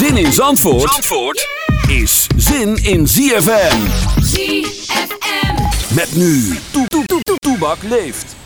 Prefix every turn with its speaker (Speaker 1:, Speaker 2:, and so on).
Speaker 1: Zin in Zandvoort, is zin in ZFM.
Speaker 2: ZFM.
Speaker 1: Met nu, toe, toe, toe, toe, Toebak leeft.